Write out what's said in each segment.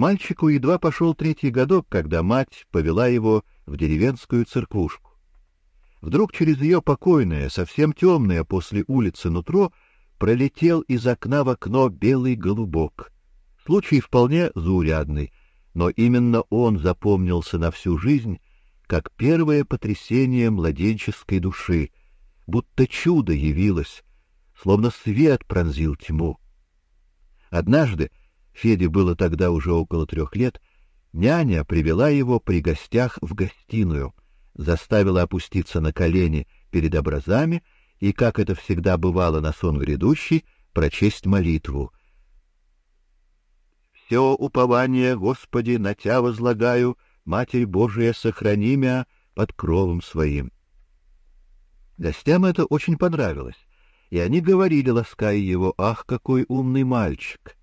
Мальчику едва пошел третий годок, когда мать повела его в деревенскую церквушку. Вдруг через ее покойное, совсем темное после улицы нутро пролетел из окна в окно белый голубок. Случай вполне заурядный, но именно он запомнился на всю жизнь как первое потрясение младенческой души, будто чудо явилось, словно свет пронзил тьму. Однажды Феде было тогда уже около трех лет, няня привела его при гостях в гостиную, заставила опуститься на колени перед образами и, как это всегда бывало на сон грядущий, прочесть молитву. «Все упование, Господи, на Тя возлагаю, Матерь Божия, сохрани меня под кровом Своим». Гостям это очень понравилось, и они говорили, лаская его, «Ах, какой умный мальчик!»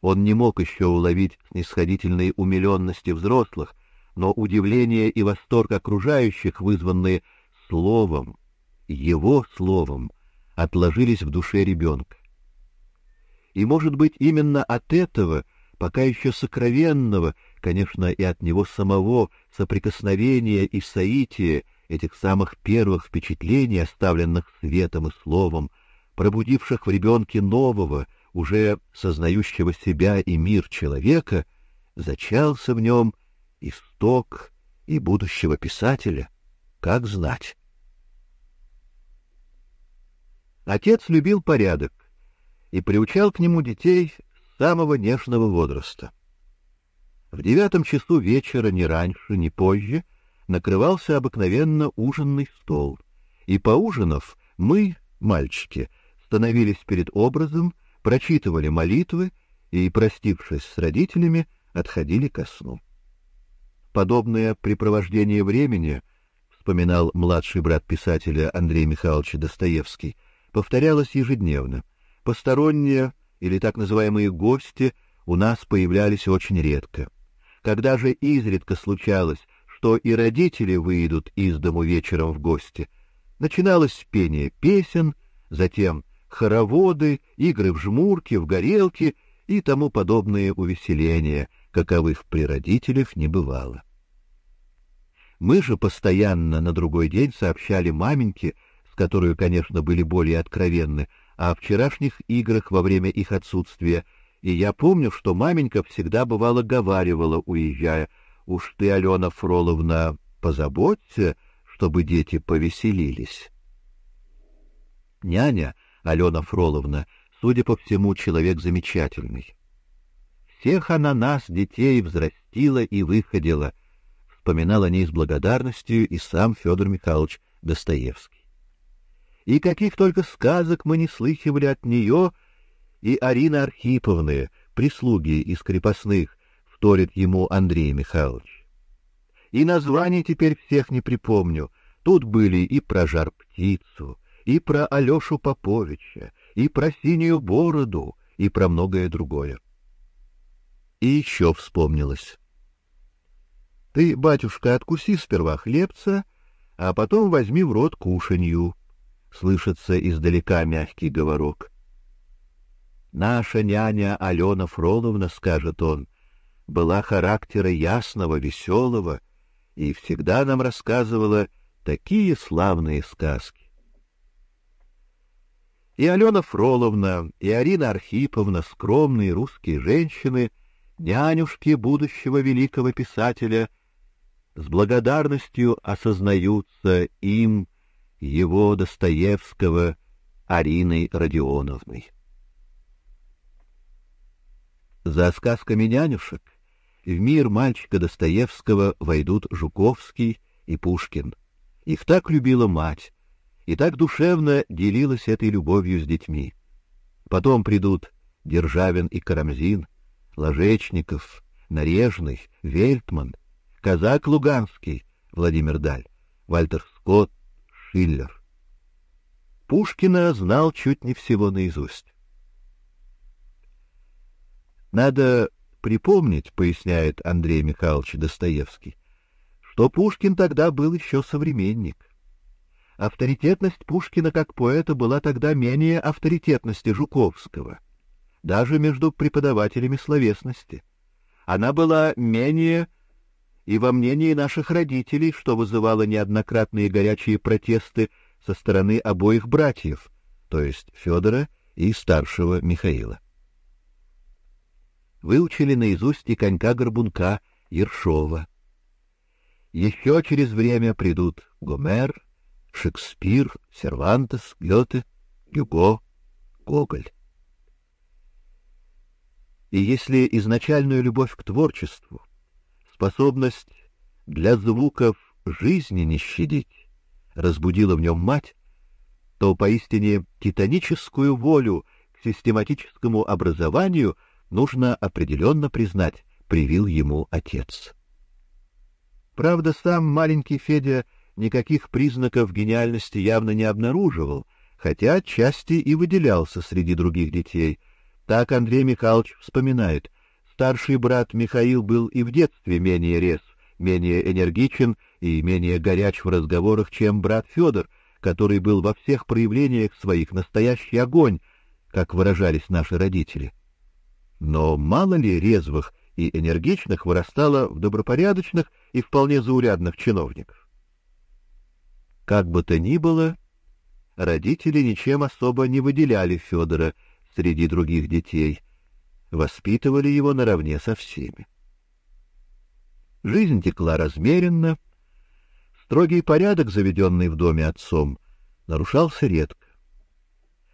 Он не мог еще уловить снисходительной умиленности взрослых, но удивление и восторг окружающих, вызванные словом, его словом, отложились в душе ребенка. И, может быть, именно от этого, пока еще сокровенного, конечно, и от него самого соприкосновения и соития этих самых первых впечатлений, оставленных светом и словом, пробудивших в ребенке нового, уже сознающего себя и мир человека, зачался в нем исток и будущего писателя, как знать. Отец любил порядок и приучал к нему детей с самого нежного возраста. В девятом часу вечера, ни раньше, ни позже, накрывался обыкновенно ужинный стол, и поужинав, мы, мальчики, становились перед образом прочитывали молитвы и, простившись с родителями, отходили ко сну. Подобное препровождение времени, вспоминал младший брат писателя Андрей Михайлович Достоевский, повторялось ежедневно. Посторонние или так называемые гости у нас появлялись очень редко. Когда же изредка случалось, что и родители выйдут из дому вечером в гости, начиналось пение песен, затем хороводы, игры в жмурки, в горелки и тому подобные увеселения, каковых при родителях не бывало. Мы же постоянно на другой день сообщали маменьке, с которой, конечно, были более откровенны, о вчерашних играх во время их отсутствия, и я помню, что маменька всегда бывало говаривала, уезжая, «Уж ты, Алена Фроловна, позаботься, чтобы дети повеселились». Няня Алена Фроловна, судя по всему, человек замечательный. Всех она нас, детей, взрастила и выходила, вспоминал о ней с благодарностью и сам Федор Михайлович Достоевский. И каких только сказок мы не слыхивали от нее, и Арина Архиповны, прислуги из крепостных, вторит ему Андрей Михайлович. И названий теперь всех не припомню. Тут были и про жар-птицу, и про Алёшу Поповича, и про синюю бороду, и про многое другое. И еще вспомнилось. Ты, батюшка, откуси сперва хлебца, а потом возьми в рот кушанью. Слышится издалека мягкий говорок. Наша няня Алена Фроловна, скажет он, была характера ясного, веселого и всегда нам рассказывала такие славные сказки. И Алена Фроловна, и Арина Архиповна, скромные русские женщины, нянюшки будущего великого писателя, с благодарностью осознаются им, его Достоевского, Ариной Родионовной. За сказками нянюшек в мир мальчика Достоевского войдут Жуковский и Пушкин. Их так любила мать, и так душевно делилась этой любовью с детьми. Потом придут Державин и Карамзин, Ложечников, Нарежный, Вельтман, казак Луганский, Владимир Даль, Вальтер Скотт, Шиллер. Пушкина знал чуть не всего наизусть. Надо припомнить, поясняет Андрей Михайлович Достоевский, что Пушкин тогда был еще современник. Авторитетность Пушкина как поэта была тогда менее авторитетности Жуковского, даже между преподавателями словесности. она была менее и во мнении наших родителей, что вызывало неоднократные горячие протесты со стороны обоих братьев, то есть Федора и старшего Михаила. Выучили наизусть и конька-горбунка Ершова. Еще через время придут Гомер, Шекспир, Сервантес, Гёте, Гюго, Гоголь. И если изначальную любовь к творчеству, способность для звуков жизни не щадить, разбудила в нем мать, то поистине титаническую волю к систематическому образованию нужно определенно признать, привил ему отец. Правда, сам маленький Федя никаких признаков гениальности явно не обнаруживал, хотя отчасти и выделялся среди других детей. Так Андрей Михайлович вспоминает: старший брат Михаил был и в детстве менее резв, менее энергичен и менее горяч в разговорах, чем брат Федор, который был во всех проявлениях своих настоящий огонь, как выражались наши родители. Но мало ли резвых и энергичных вырастало в добропорядочных и вполне заурядных чиновников. Как бы то ни было, родители ничем особо не выделяли Федора среди других детей, воспитывали его наравне со всеми. Жизнь текла размеренно, строгий порядок, заведенный в доме отцом, нарушался редко.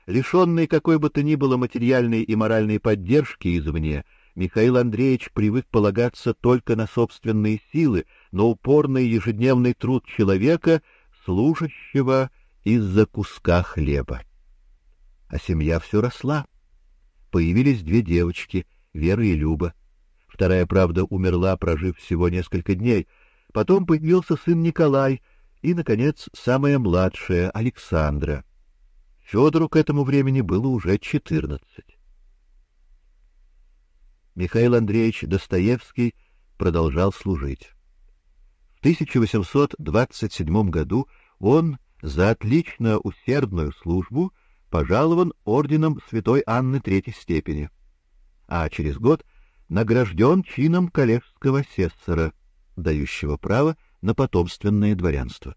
Лишенный какой бы то ни было материальной и моральной поддержки извне, Михаил Андреевич привык полагаться только на собственные силы, на упорный ежедневный труд человека, служащего из-за куска хлеба. А семья все росла. Появились две девочки, Вера и Люба. Вторая, правда, умерла, прожив всего несколько дней. Потом появился сын Николай и, наконец, самая младшая, Александра. Федору к этому времени было уже четырнадцать. Михаил Андреевич Достоевский продолжал служить. В 1827 году он за отлично усердную службу пожалован орденом Святой Анны Третьей степени, а через год награжден чином коллежского сессора, дающего право на потомственное дворянство.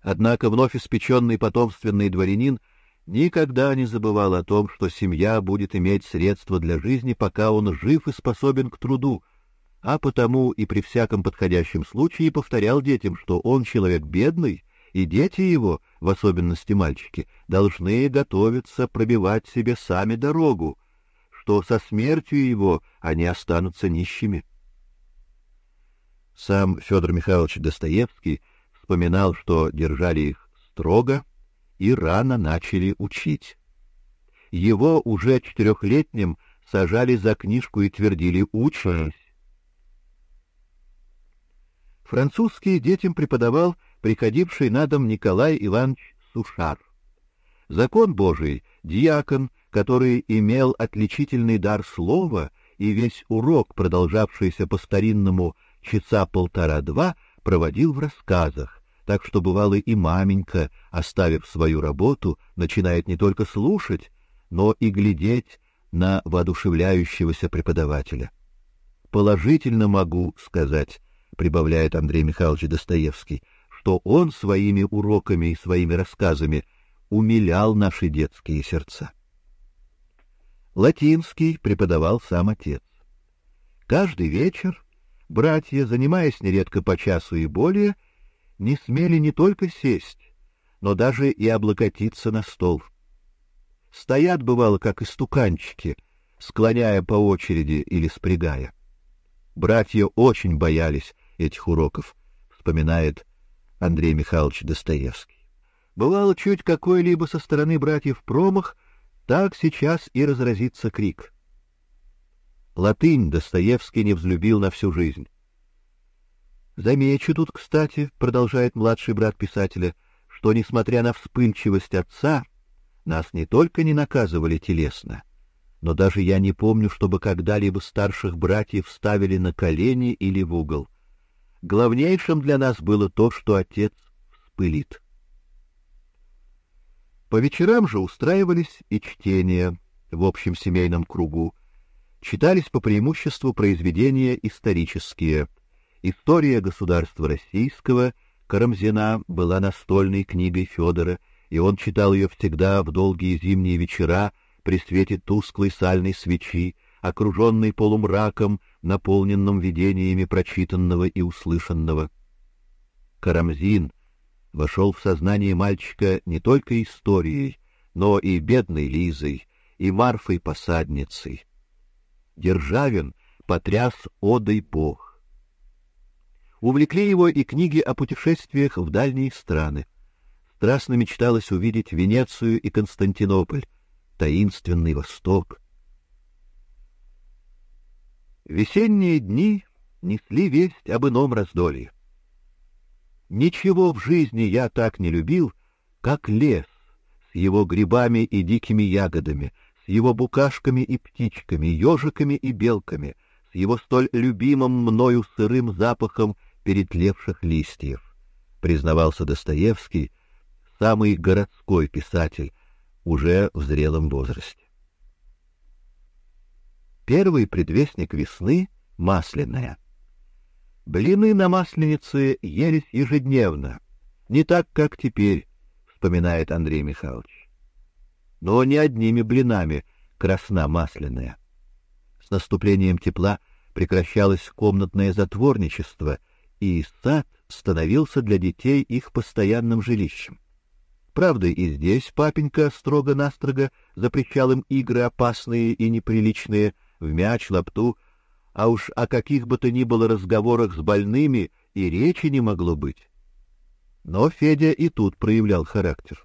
Однако вновь испеченный потомственный дворянин никогда не забывал о том, что семья будет иметь средства для жизни, пока он жив и способен к труду, а потому и при всяком подходящем случае повторял детям, что он человек бедный, и дети его, в особенности мальчики, должны готовиться пробивать себе сами дорогу, что со смертью его они останутся нищими. Сам Федор Михайлович Достоевский вспоминал, что держали их строго, и рано начали учить. Его уже четырехлетним сажали за книжку и твердили «учись». Французский детям преподавал приходивший на дом Николай Иванович Сушар. Закон Божий, диакон, который имел отличительный дар слова, и весь урок, продолжавшийся по старинному часа полтора-два, проводил в рассказах, так что бывало и маменька, оставив свою работу, начинает не только слушать, но и глядеть на воодушевляющегося преподавателя. Положительно могу сказать, прибавляет Андрей Михайлович Достоевский, что он своими уроками и своими рассказами умилял наши детские сердца. Латинский преподавал сам отец. Каждый вечер братья, занимаясь нередко по часу и более, не смели не только сесть, но даже и облокотиться на стол. Стоят, бывало, как истуканчики, склоняя по очереди или спрягая. Братья очень боялись этих уроков, вспоминает Андрей Михайлович Достоевский. Бывало чуть какой-либо со стороны братьев промах, так сейчас и разразится крик. Латынь Достоевский не взлюбил на всю жизнь. Замечу тут, кстати, продолжает младший брат писателя, что несмотря на вспыльчивость отца, нас не только не наказывали телесно, но даже я не помню, чтобы когда-либо старших братьев ставили на колени или в угол. Главнейшим для нас было то, что отец вспылит. По вечерам же устраивались и чтения в общем семейном кругу, читались по преимуществу произведения исторические. История государства российского Карамзина была настольной книгой Федора, и он читал ее всегда в долгие зимние вечера при свете тусклой сальной свечи, окруженный полумраком, наполненным видениями прочитанного и услышанного. Карамзин вошел в сознание мальчика не только историей, но и бедной Лизой, и Марфой-посадницей. Державин потряс одой Бог. Увлекли его и книги о путешествиях в дальние страны. Страстно мечталось увидеть Венецию и Константинополь, таинственный Восток. Весенние дни несли весть об ином раздолье. Ничего в жизни я так не любил, как лес с его грибами и дикими ягодами, с его букашками и птичками, ежиками и белками, с его столь любимым мною сырым запахом перетлевших листьев, признавался Достоевский, самый городской писатель уже в зрелом возрасте. Первый предвестник весны масляная. Блины на масленице елись ежедневно, не так, как теперь, вспоминает Андрей Михайлович. Но не одними блинами красна масляная. С наступлением тепла прекращалось комнатное затворничество, и сад становился для детей их постоянным жилищем. Правда, и здесь папенька строго-настрого запрещал им игры опасные и неприличные, в мяч, лапту, а уж о каких бы то ни было разговорах с больными и речи не могло быть. Но Федя и тут проявлял характер.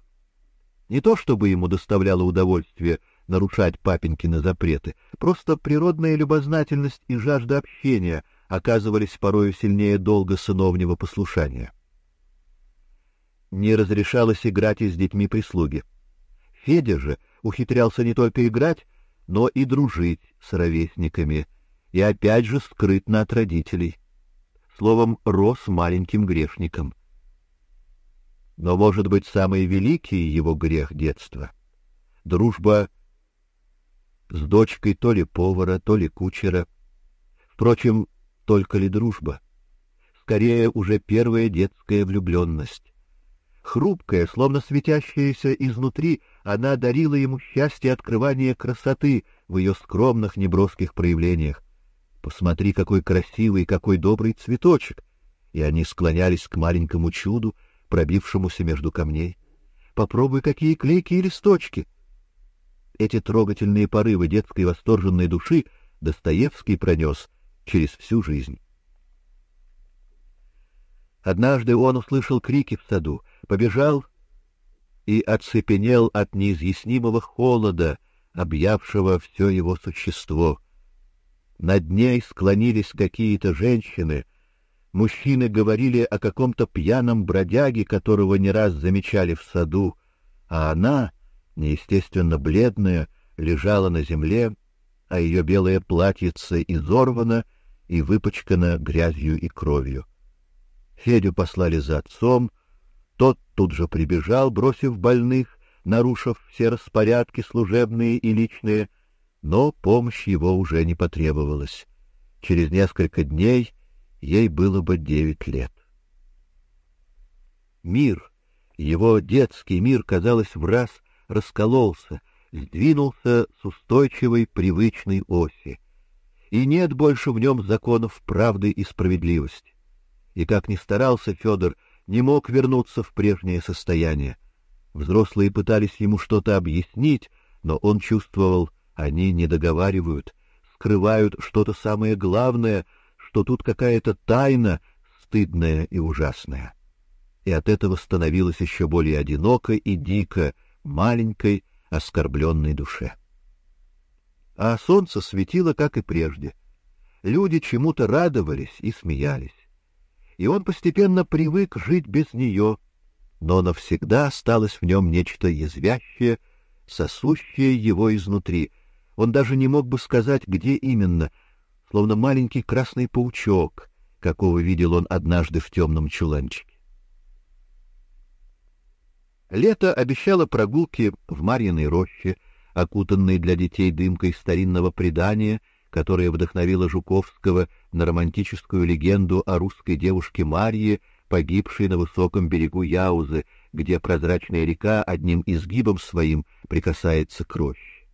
Не то чтобы ему доставляло удовольствие нарушать папенькины запреты, просто природная любознательность и жажда общения оказывались порою сильнее долга сыновнего послушания. Не разрешалось играть и с детьми прислуги. Федя же ухитрялся не только играть, но и дружить с ровесниками, и опять же скрытно от родителей. Словом, рос маленьким грешником. Но, может быть, самый великий его грех детства — дружба с дочкой то ли повара, то ли кучера. Впрочем, только ли дружба? Скорее, уже первая детская влюбленность. Хрупкая, словно светящаяся изнутри, она дарила ему счастье открывания красоты в ее скромных неброских проявлениях. Посмотри, какой красивый, какой добрый цветочек! И они склонялись к маленькому чуду, пробившемуся между камней. Попробуй, какие клейкие листочки! Эти трогательные порывы детской восторженной души Достоевский пронес через всю жизнь. Однажды он услышал крики в саду, побежал и оцепенел от неизъяснимого холода, объявшего все его существо. Над ней склонились какие-то женщины, мужчины говорили о каком-то пьяном бродяге, которого не раз замечали в саду, а она, неестественно бледная, лежала на земле, а ее белое платьице изорвано и выпачкано грязью и кровью. Федю послали за отцом, тот тут же прибежал, бросив больных, нарушив все распорядки служебные и личные, но помощь его уже не потребовалась. Через несколько дней ей было бы девять лет. Мир, его детский мир, казалось, в раз раскололся, сдвинулся с устойчивой привычной оси, и нет больше в нем законов правды и справедливости. И как ни старался Федор не мог вернуться в прежнее состояние. Взрослые пытались ему что-то объяснить, но он чувствовал, они не договаривают, скрывают что-то самое главное, что тут какая-то тайна стыдная и ужасная. И от этого становилось еще более одиноко и дико маленькой оскорбленной душе. А солнце светило, как и прежде. Люди чему-то радовались и смеялись и он постепенно привык жить без нее, но навсегда осталось в нем нечто язвящее, сосущее его изнутри. Он даже не мог бы сказать, где именно, словно маленький красный паучок, какого видел он однажды в темном чуланчике. Лето обещало прогулки в Марьиной роще, окутанной для детей дымкой старинного предания, которая вдохновила Жуковского на романтическую легенду о русской девушке Марье, погибшей на высоком берегу Яузы, где прозрачная река одним изгибом своим прикасается к роще.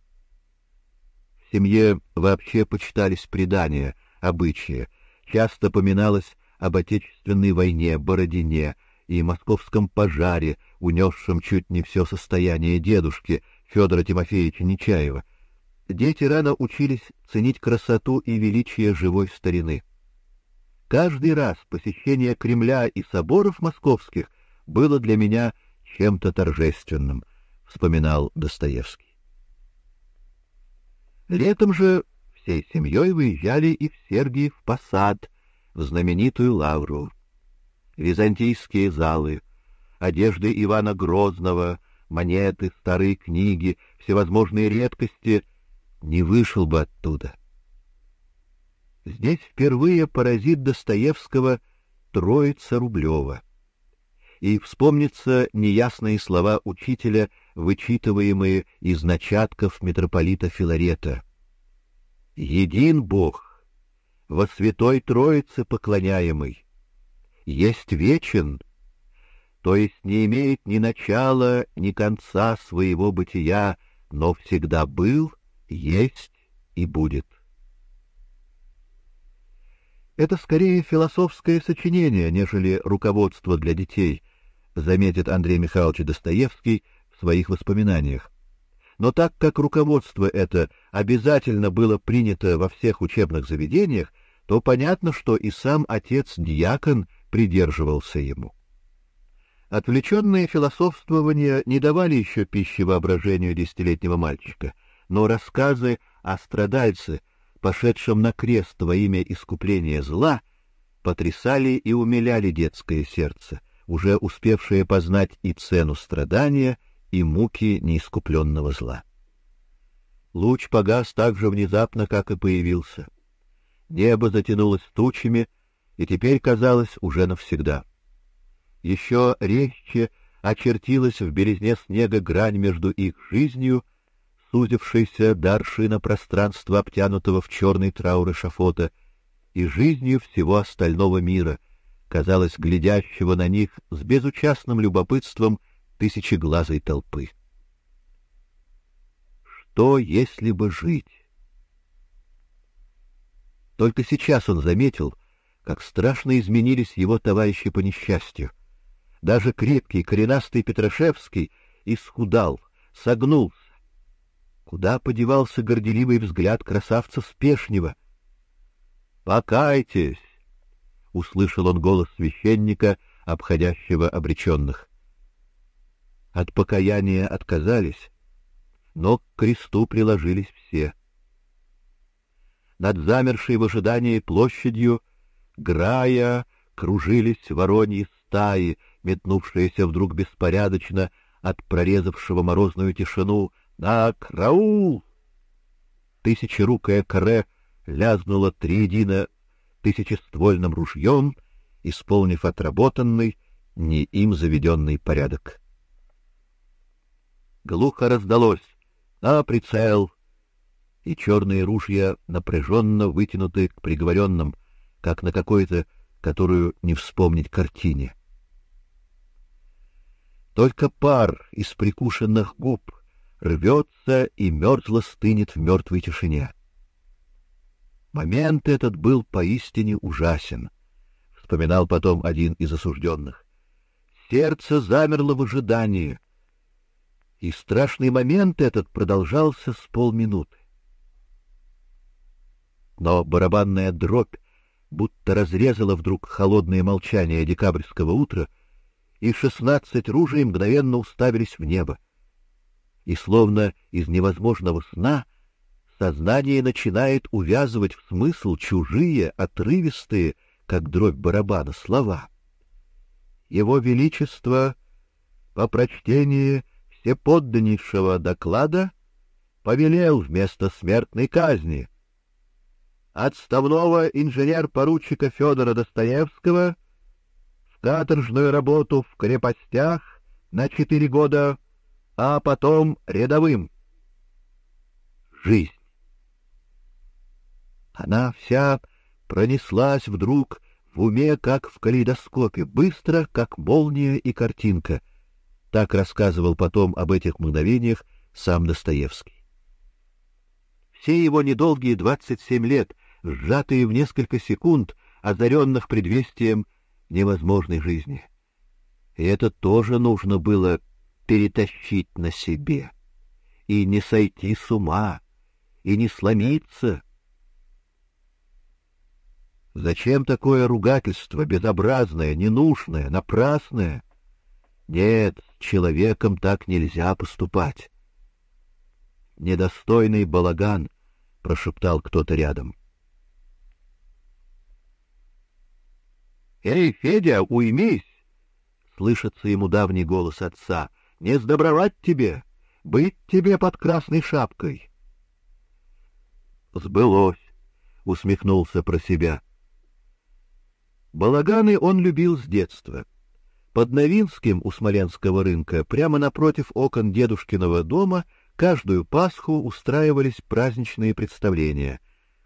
В семье вообще почитались предания, обычаи, часто поминалось об Отечественной войне, Бородине и московском пожаре, унесшем чуть не все состояние дедушки Федора Тимофеевича Нечаева. Дети рано учились ценить красоту и величие живой старины. Каждый раз посещение Кремля и соборов московских было для меня чем-то торжественным, вспоминал Достоевский. Летом же всей семьей выезжали и в Сергиев Посад, в знаменитую Лавру. Византийские залы, одежды Ивана Грозного, монеты, старые книги, всевозможные редкости — не вышел бы оттуда. Здесь впервые поразит Достоевского Троица Рублева. И вспомнятся неясные слова учителя, вычитываемые из начатков митрополита Филарета. «Един Бог, во Святой Троице поклоняемый, есть вечен, то есть не имеет ни начала, ни конца своего бытия, но всегда был, есть и будет». Это скорее философское сочинение, нежели руководство для детей, заметит Андрей Михайлович Достоевский в своих воспоминаниях. Но так как руководство это обязательно было принято во всех учебных заведениях, то понятно, что и сам отец-диакон придерживался ему. Отвлеченные философствования не давали еще пищи воображению десятилетнего мальчика, но рассказы о страдальце — пошедшем на крест во имя искупления зла, потрясали и умиляли детское сердце, уже успевшее познать и цену страдания, и муки неискупленного зла. Луч погас так же внезапно, как и появился. Небо затянулось тучами, и теперь казалось уже навсегда. Еще резче очертилась в березне снега грань между их жизнью сузившейся до аршина пространства, обтянутого в черный траур эшафота, и жизнью всего остального мира, казалось, глядящего на них с безучастным любопытством тысячеглазой толпы. Что, если бы жить? Только сейчас он заметил, как страшно изменились его товарищи по несчастью. Даже крепкий, коренастый Петрашевский исхудал, согнулся, Куда подевался горделивый взгляд красавца Спешнего? «Покайтесь!» — услышал он голос священника, обходящего обреченных. От покаяния отказались, но к кресту приложились все. Над замершей в ожидании площадью, грая, кружились вороньи стаи, метнувшиеся вдруг беспорядочно от прорезавшего морозную тишину на краул! Тысячерукое каре лязнуло триедино тысячествольным ружьем, исполнив отработанный, не им заведенный порядок. Глухо раздалось «На прицел!» и черные ружья напряженно вытянуты к приговоренным, как на какой-то, которую не вспомнить картине. Только пар из прикушенных губ рвется и мерзло стынет в мертвой тишине. Момент этот был поистине ужасен, вспоминал потом один из осужденных. Сердце замерло в ожидании, и страшный момент этот продолжался с полминуты. Но барабанная дробь будто разрезала вдруг холодное молчание декабрьского утра, и шестнадцать ружей мгновенно уставились в небо и словно из невозможного сна сознание начинает увязывать в смысл чужие, отрывистые, как дробь барабана, слова. Его величество по прочтении всеподданнейшего доклада повелел вместо смертной казни отставного инженер-поручика Федора Достоевского в каторжную работу в крепостях на четыре года а потом рядовым. Жизнь. Она вся пронеслась вдруг в уме, как в калейдоскопе, быстро, как молния и картинка. Так рассказывал потом об этих мгновениях сам Достоевский. Все его недолгие двадцать семь лет, сжатые в несколько секунд, озаренных предвестием невозможной жизни. И это тоже нужно было перетащить на себе. И не сойти с ума, и не сломиться. Зачем такое ругательство, безобразное, ненужное, напрасное? Нет, человеком так нельзя поступать. Недостойный балаган, прошептал кто-то рядом. Эй, Федя, уймись! Слышится ему давний голос отца. Не сдобровать тебе, быть тебе под красной шапкой. Сбылось, усмехнулся про себя. Балаганы он любил с детства. Под Новинским у Смоленского рынка, прямо напротив окон дедушкиного дома, каждую Пасху устраивались праздничные представления.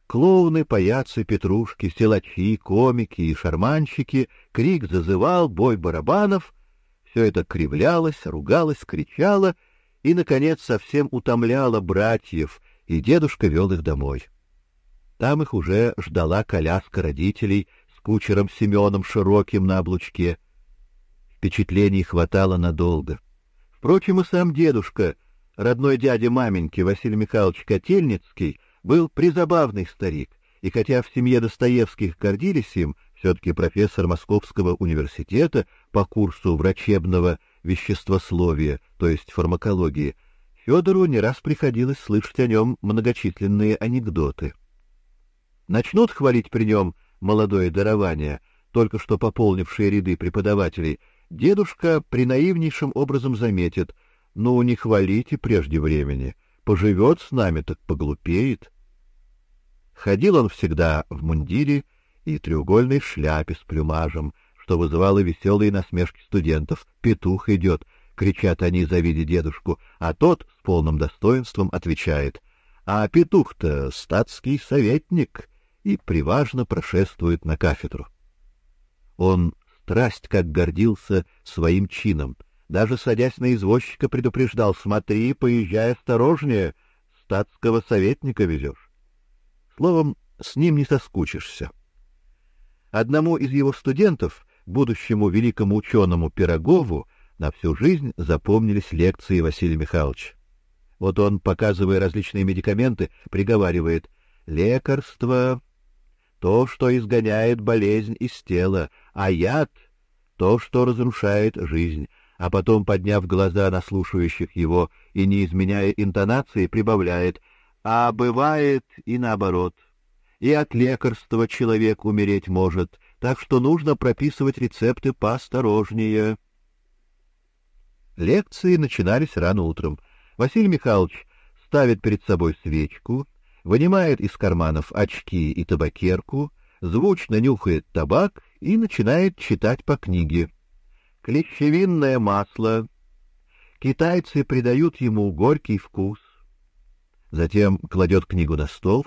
Клоуны, паяцы, петрушки, силачи, комики и шарманщики, крик зазывал, бой барабанов — все это кривлялось, ругалось, кричало и, наконец, совсем утомляло братьев, и дедушка вел их домой. Там их уже ждала коляска родителей кучером Семеном Широким на облучке. Впечатлений хватало надолго. Впрочем, и сам дедушка, родной дядя маменьки Василий Михайлович Котельницкий, был призабавный старик, и хотя в семье Достоевских гордились им, все-таки профессор Московского университета по курсу врачебного веществословия, то есть фармакологии, Федору не раз приходилось слышать о нем многочисленные анекдоты. Начнут хвалить при нем молодое дарование, только что пополнившее ряды преподавателей, дедушка принаивнейшим образом заметит: "Ну, не хвалите прежде времени, поживет с нами, так поглупеет". Ходил он всегда в мундире и треугольной шляпе с плюмажем, что вызывало веселые насмешки студентов. "Петух идет!» — кричат они, завидя дедушку, а тот с полным достоинством отвечает: "А петух-то статский советник" и приважно прошествует на кафедру. Он страсть как гордился своим чином, даже садясь на извозчика предупреждал: "Смотри, поезжай осторожнее, статского советника везешь". Словом, с ним не соскучишься. Одному из его студентов, будущему великому ученому Пирогову, на всю жизнь запомнились лекции Василия Михайловича. Вот он, показывая различные медикаменты, приговаривает: "Лекарство то, что изгоняет болезнь из тела, а яд — то, что разрушает жизнь, а потом, подняв глаза на слушающих его и не изменяя интонации, прибавляет «А бывает и наоборот. И от лекарства человек умереть может, так что нужно прописывать рецепты поосторожнее». Лекции начинались рано утром. Василий Михайлович ставит перед собой свечку, вынимает из карманов очки и табакерку, звучно нюхает табак и начинает читать по книге. Клещевинное масло. Китайцы придают ему горький вкус. Затем кладет книгу на стол,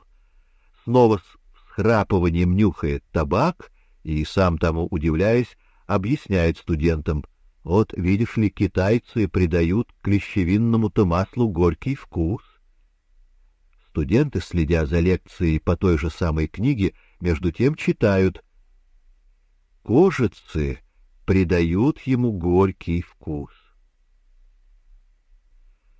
снова с храпыванием нюхает табак и, сам тому удивляясь, объясняет студентам. Вот, видишь ли, китайцы придают клещевинному-то маслу горький вкус. Студенты, следя за лекцией по той же самой книге, между тем читают. Кожицы придают ему горький вкус.